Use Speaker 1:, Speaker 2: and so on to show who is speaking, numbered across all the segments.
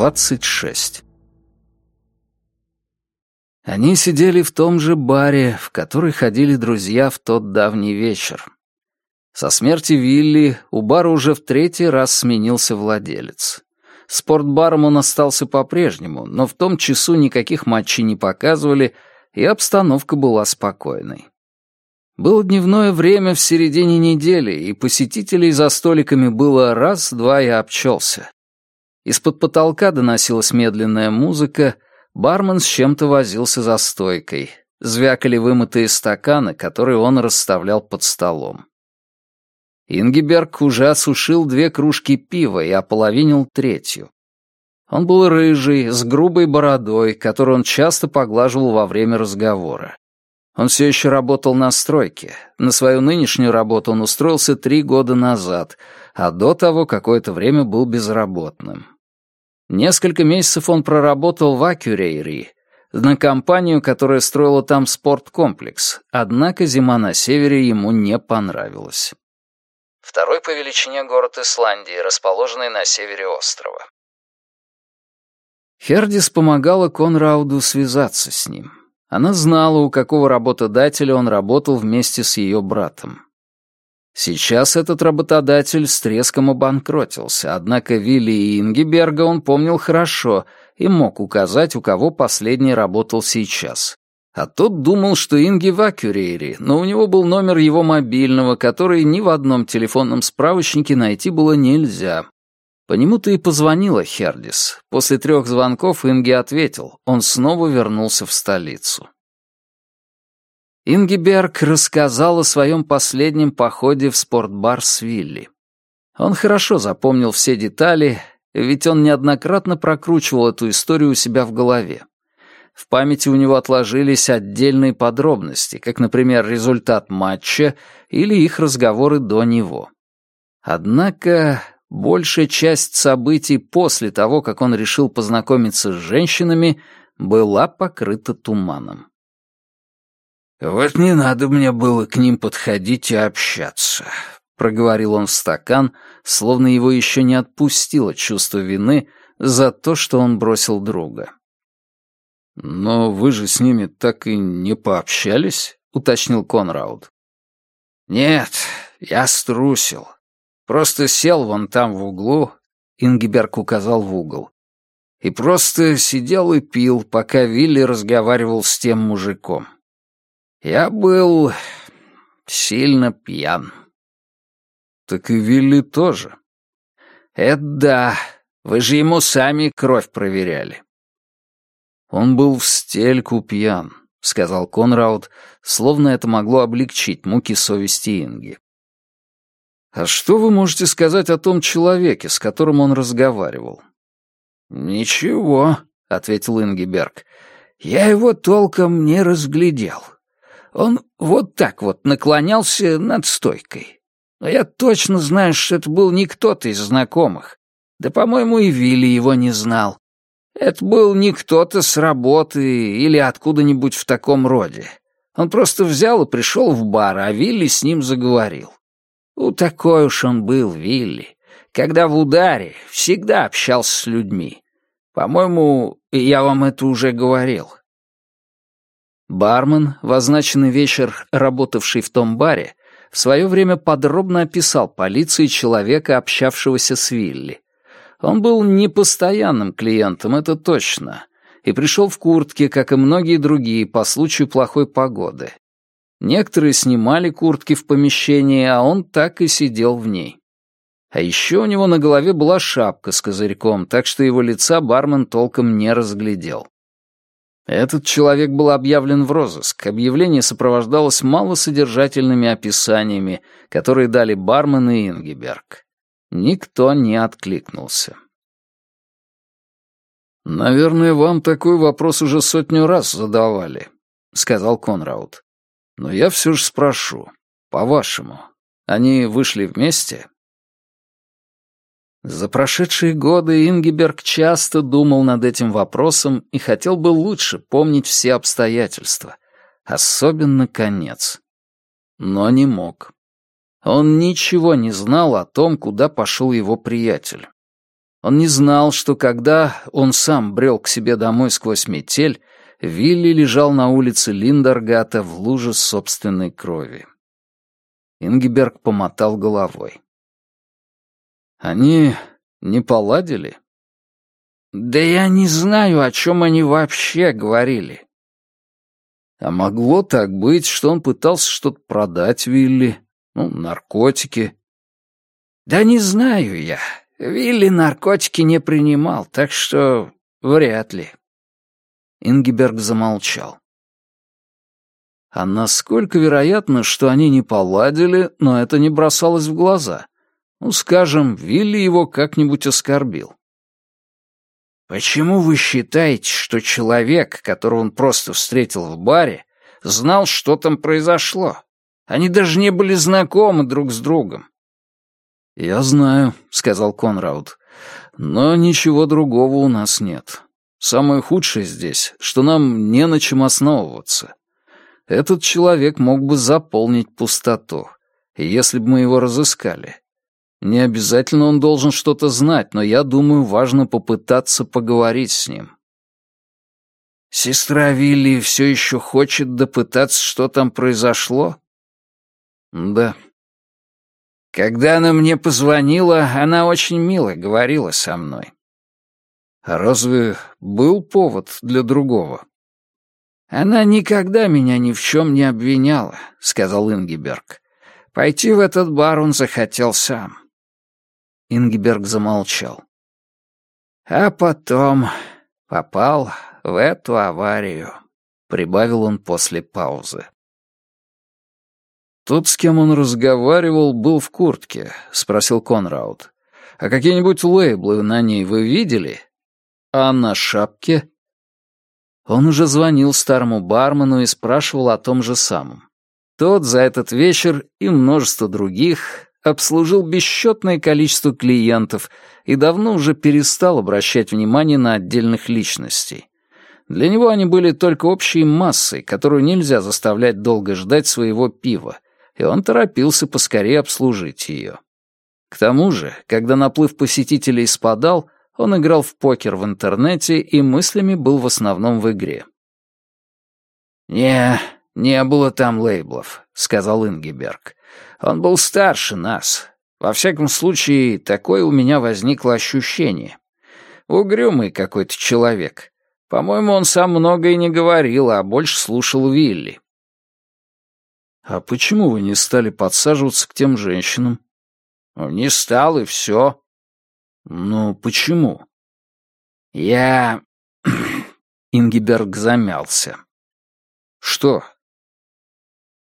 Speaker 1: 26. Они сидели в том же баре, в который ходили друзья в тот давний вечер. Со смерти Вилли у бара уже в третий раз сменился владелец. Спортбаром он остался по-прежнему, но в том часу никаких матчей не показывали, и обстановка была спокойной. Было дневное время в середине недели, и посетителей за столиками было раз-два и обчелся. Из-под потолка доносилась медленная музыка, бармен с чем-то возился за стойкой. Звякали вымытые стаканы, которые он расставлял под столом. Ингиберг уже осушил две кружки пива и ополовинил третью. Он был рыжий, с грубой бородой, которую он часто поглаживал во время разговора. Он все еще работал на стройке. На свою нынешнюю работу он устроился три года назад, а до того какое-то время был безработным. Несколько месяцев он проработал в Акюрейри, на компанию, которая строила там спорткомплекс, однако зима на севере ему не понравилась. Второй по величине город Исландии, расположенный на севере острова. Хердис помогала Конрауду связаться с ним. Она знала, у какого работодателя он работал вместе с ее братом. Сейчас этот работодатель с треском обанкротился, однако Вилли и Ингиберга он помнил хорошо и мог указать, у кого последний работал сейчас. А тот думал, что Инги в Акюрейре, но у него был номер его мобильного, который ни в одном телефонном справочнике найти было нельзя. По нему-то и позвонила Хердис. После трех звонков Инги ответил. Он снова вернулся в столицу. Ингиберг рассказал о своем последнем походе в спортбар с Вилли. Он хорошо запомнил все детали, ведь он неоднократно прокручивал эту историю у себя в голове. В памяти у него отложились отдельные подробности, как, например, результат матча или их разговоры до него. Однако большая часть событий после того, как он решил познакомиться с женщинами, была покрыта туманом. «Вот не надо мне было к ним подходить и общаться», — проговорил он в стакан, словно его еще не отпустило чувство вины за то, что он бросил друга. «Но вы же с ними так и не пообщались?» — уточнил Конрауд. «Нет, я струсил. Просто сел вон там в углу, Ингиберг указал в угол, и просто сидел и пил, пока Вилли разговаривал с тем мужиком. Я был сильно пьян. Так и Вилли тоже. Это да, вы же ему сами кровь проверяли. Он был в стельку пьян, сказал Конрауд, словно это могло облегчить муки совести Инги. «А что вы можете сказать о том человеке, с которым он разговаривал?» «Ничего», — ответил Ингиберг. «Я его толком не разглядел. Он вот так вот наклонялся над стойкой. Но я точно знаю, что это был не кто-то из знакомых. Да, по-моему, и Вилли его не знал. Это был не кто-то с работы или откуда-нибудь в таком роде. Он просто взял и пришел в бар, а Вилли с ним заговорил. У такой уж он был, Вилли. Когда в ударе, всегда общался с людьми. По-моему, я вам это уже говорил. Бармен, в означенный вечер работавший в том баре, в свое время подробно описал полиции человека, общавшегося с Вилли. Он был непостоянным клиентом, это точно, и пришел в куртке, как и многие другие, по случаю плохой погоды. Некоторые снимали куртки в помещении, а он так и сидел в ней. А еще у него на голове была шапка с козырьком, так что его лица бармен толком не разглядел. Этот человек был объявлен в розыск. Объявление сопровождалось малосодержательными описаниями, которые дали бармен и Ингеберг. Никто не откликнулся. «Наверное, вам такой вопрос уже сотню раз задавали», — сказал Конрауд. Но я все же спрошу, по-вашему, они вышли вместе? За прошедшие годы Ингиберг часто думал над этим вопросом и хотел бы лучше помнить все обстоятельства, особенно конец. Но не мог. Он ничего не знал о том, куда пошел его приятель. Он не знал, что когда он сам брел к себе домой сквозь метель, Вилли лежал на улице Линдергата в луже собственной крови. Ингиберг помотал головой. «Они не поладили?» «Да я не знаю, о чем они вообще говорили». А могло так быть, что он пытался что-то продать Вилли, ну, наркотики. «Да не знаю я. Вилли наркотики не принимал, так что вряд ли». Ингиберг замолчал. А насколько вероятно, что они не поладили, но это не бросалось в глаза? Ну, скажем, Вилли его как-нибудь оскорбил. «Почему вы считаете, что человек, которого он просто встретил в баре, знал, что там произошло? Они даже не были знакомы друг с другом». «Я знаю», — сказал Конрауд, — «но ничего другого у нас нет. Самое худшее здесь, что нам не на чем основываться. Этот человек мог бы заполнить пустоту, если бы мы его разыскали. Не обязательно он должен что-то знать, но я думаю, важно попытаться поговорить с ним. Сестра Вилли все еще хочет допытаться, что там произошло? Да. Когда она мне позвонила, она очень мило говорила со мной. А разве был повод для другого? Она никогда меня ни в чем не обвиняла, сказал Ингиберг. Пойти в этот бар он захотел сам. Ингиберг замолчал. А потом попал в эту аварию, прибавил он после паузы. «Тот, с кем он разговаривал, был в куртке», — спросил Конрауд. «А какие-нибудь лейблы на ней вы видели? А на шапке?» Он уже звонил старому бармену и спрашивал о том же самом. Тот за этот вечер и множество других обслужил бесчетное количество клиентов и давно уже перестал обращать внимание на отдельных личностей. Для него они были только общей массой, которую нельзя заставлять долго ждать своего пива, и он торопился поскорее обслужить ее. К тому же, когда наплыв посетителей спадал, он играл в покер в интернете и мыслями был в основном в игре. «Не, не было там лейблов», — сказал Ингиберг. Он был старше нас. Во всяком случае, такое у меня возникло ощущение. Угрюмый какой-то человек. По-моему, он сам много и не говорил, а больше слушал Вилли. «А почему вы не стали подсаживаться к тем женщинам?» «Не стал, и все». «Ну, почему?» «Я...» Ингиберг замялся. «Что,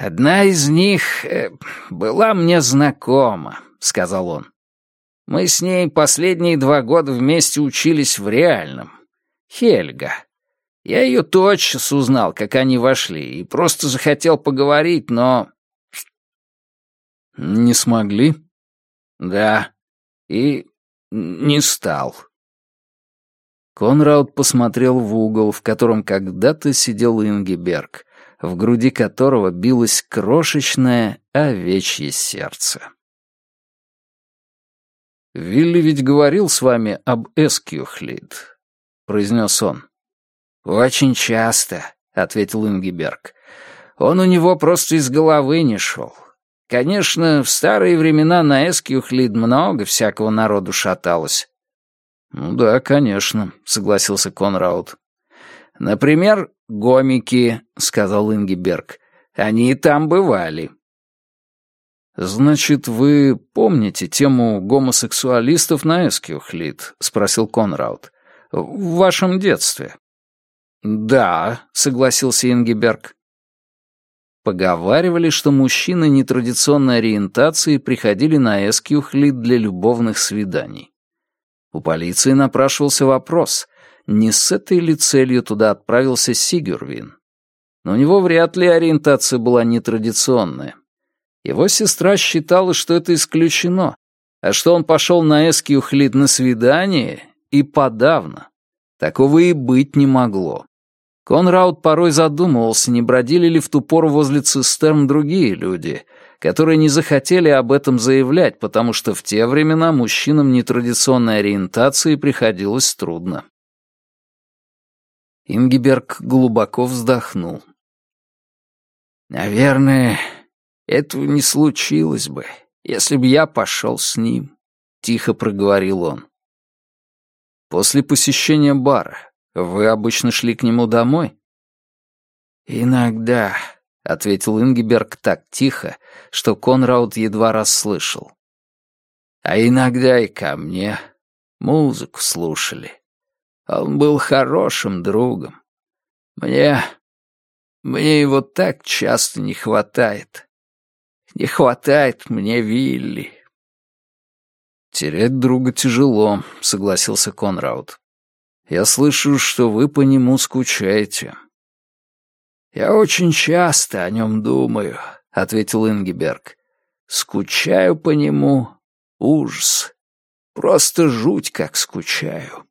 Speaker 1: «Одна из них э, была мне знакома», — сказал он. «Мы с ней последние два года вместе учились в реальном. Хельга. Я ее тотчас узнал, как они вошли, и просто захотел поговорить, но...» «Не смогли?» «Да. И не стал». Конрад посмотрел в угол, в котором когда-то сидел Ингеберг, в груди которого билось крошечное овечье сердце. «Вилли ведь говорил с вами об Эскюхлид», — произнес он. «Очень часто», — ответил Ингиберг. «Он у него просто из головы не шел. Конечно, в старые времена на Эскюхлид много всякого народу шаталось». «Ну да, конечно», — согласился Конраут. «Например, гомики», — сказал Ингиберг. «Они и там бывали». «Значит, вы помните тему гомосексуалистов на Эскиухлит?» — спросил Конрауд. «В вашем детстве?» «Да», — согласился Ингиберг. Поговаривали, что мужчины нетрадиционной ориентации приходили на Эскиухлит для любовных свиданий. У полиции напрашивался вопрос, не с этой ли целью туда отправился Сигюрвин. Но у него вряд ли ориентация была нетрадиционная. Его сестра считала, что это исключено, а что он пошел на Эскиухлит на свидание и подавно. Такого и быть не могло. Конрауд порой задумывался, не бродили ли в ту пору возле цистерн другие люди, которые не захотели об этом заявлять, потому что в те времена мужчинам нетрадиционной ориентации приходилось трудно. Ингиберг глубоко вздохнул. «Наверное, этого не случилось бы, если бы я пошел с ним», — тихо проговорил он. «После посещения бара вы обычно шли к нему домой?» «Иногда», — ответил Ингиберг так тихо, что Конрауд едва расслышал. «А иногда и ко мне музыку слушали. Он был хорошим другом. Мне... мне его так часто не хватает. Не хватает мне Вилли». «Терять друга тяжело», — согласился Конрауд. «Я слышу, что вы по нему скучаете».
Speaker 2: «Я очень часто о нем думаю», — ответил Ингиберг. «Скучаю по нему. Ужас. Просто жуть, как скучаю».